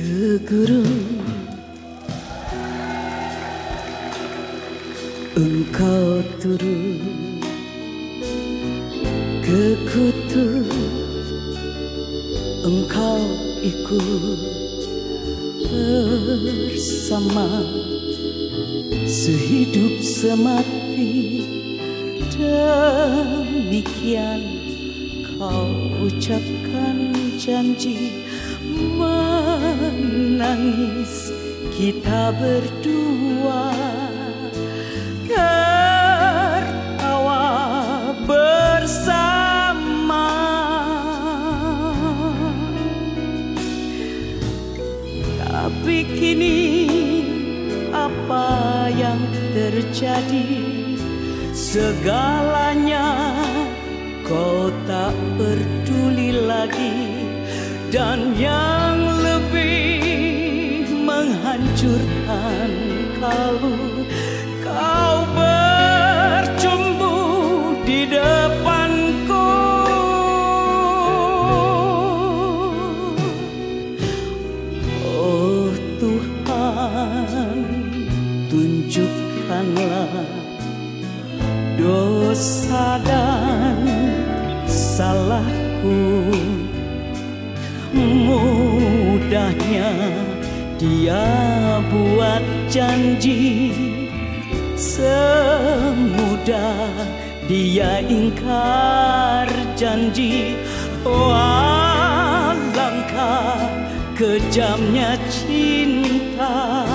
ke Engkau turun ke kutub Engkau ikut bersama Sehidup semati. Demikian kau ucapkan janji menangis kita berdua. Tertawa bersama. Tapi kini apa yang terjadi? Segalanya kau tak peduli lagi. Dan yang menghancurkan kalau kau bercumbu di depanku. Oh Tuhan tunjukkanlah dosa dan salahku. Mudahnya dia buat janji. Semudah dia ingkar janji. Oh alangkah kejamnya cinta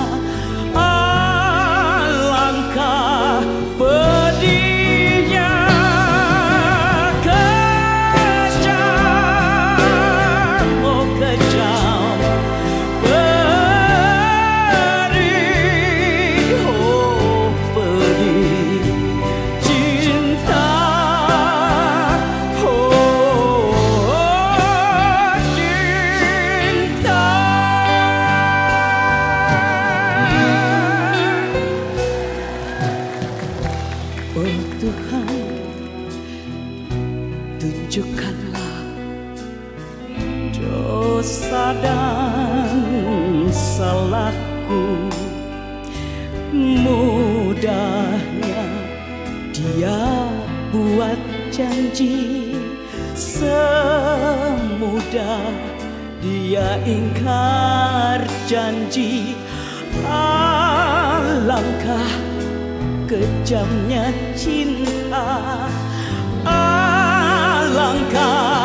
tunjukkanlah dosa dan salahku. Mudahnya dia buat janji. Semudah dia ingkar janji. Alangkah kejamnya cinta alangkah